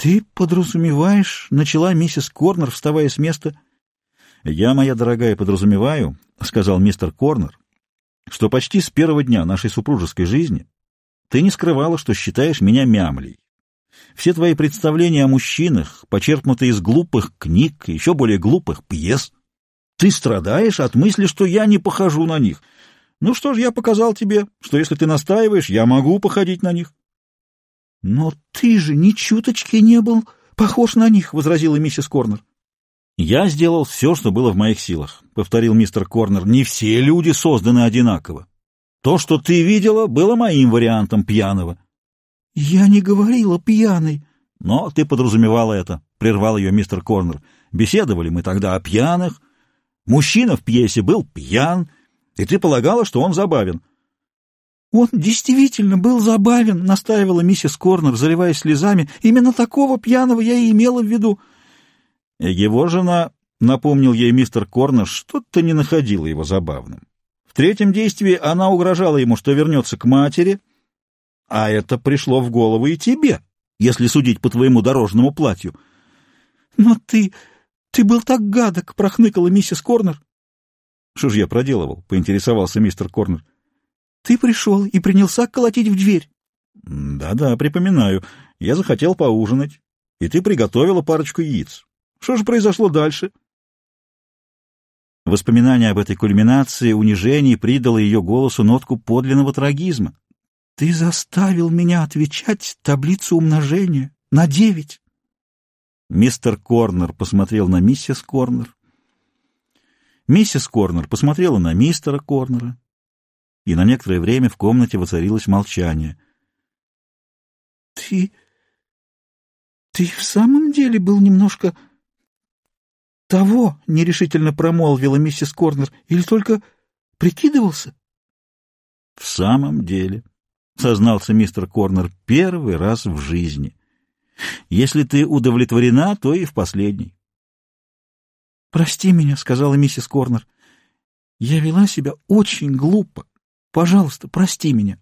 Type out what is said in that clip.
«Ты подразумеваешь, — начала миссис Корнер, вставая с места. — Я, моя дорогая, подразумеваю, — сказал мистер Корнер, — что почти с первого дня нашей супружеской жизни ты не скрывала, что считаешь меня мямлей. Все твои представления о мужчинах, почерпнутые из глупых книг, еще более глупых пьес. Ты страдаешь от мысли, что я не похожу на них. Ну что ж, я показал тебе, что если ты настаиваешь, я могу походить на них. — Но ты же ни чуточки не был похож на них, — возразила миссис Корнер. — Я сделал все, что было в моих силах, — повторил мистер Корнер. — Не все люди созданы одинаково. То, что ты видела, было моим вариантом пьяного. — Я не говорила пьяный. — Но ты подразумевала это, — прервал ее мистер Корнер. — Беседовали мы тогда о пьяных. Мужчина в пьесе был пьян, и ты полагала, что он забавен. — «Он действительно был забавен», — настаивала миссис Корнер, заливаясь слезами. «Именно такого пьяного я и имела в виду». Его жена, напомнил ей мистер Корнер, что-то не находила его забавным. В третьем действии она угрожала ему, что вернется к матери, а это пришло в голову и тебе, если судить по твоему дорожному платью. «Но ты... ты был так гадок», — прохныкала миссис Корнер. «Что ж я проделывал?» — поинтересовался мистер Корнер. Ты пришел и принялся колотить в дверь. Да-да, припоминаю. Я захотел поужинать, и ты приготовила парочку яиц. Что же произошло дальше? Воспоминание об этой кульминации, унижении придало ее голосу нотку подлинного трагизма. Ты заставил меня отвечать таблицу умножения на девять. Мистер Корнер посмотрел на миссис Корнер. Миссис Корнер посмотрела на мистера Корнера и на некоторое время в комнате воцарилось молчание. — Ты... ты в самом деле был немножко... того, — нерешительно промолвила миссис Корнер, — или только прикидывался? — В самом деле, — сознался мистер Корнер, — первый раз в жизни. Если ты удовлетворена, то и в последний. — Прости меня, — сказала миссис Корнер. — Я вела себя очень глупо. Пожалуйста, прости меня.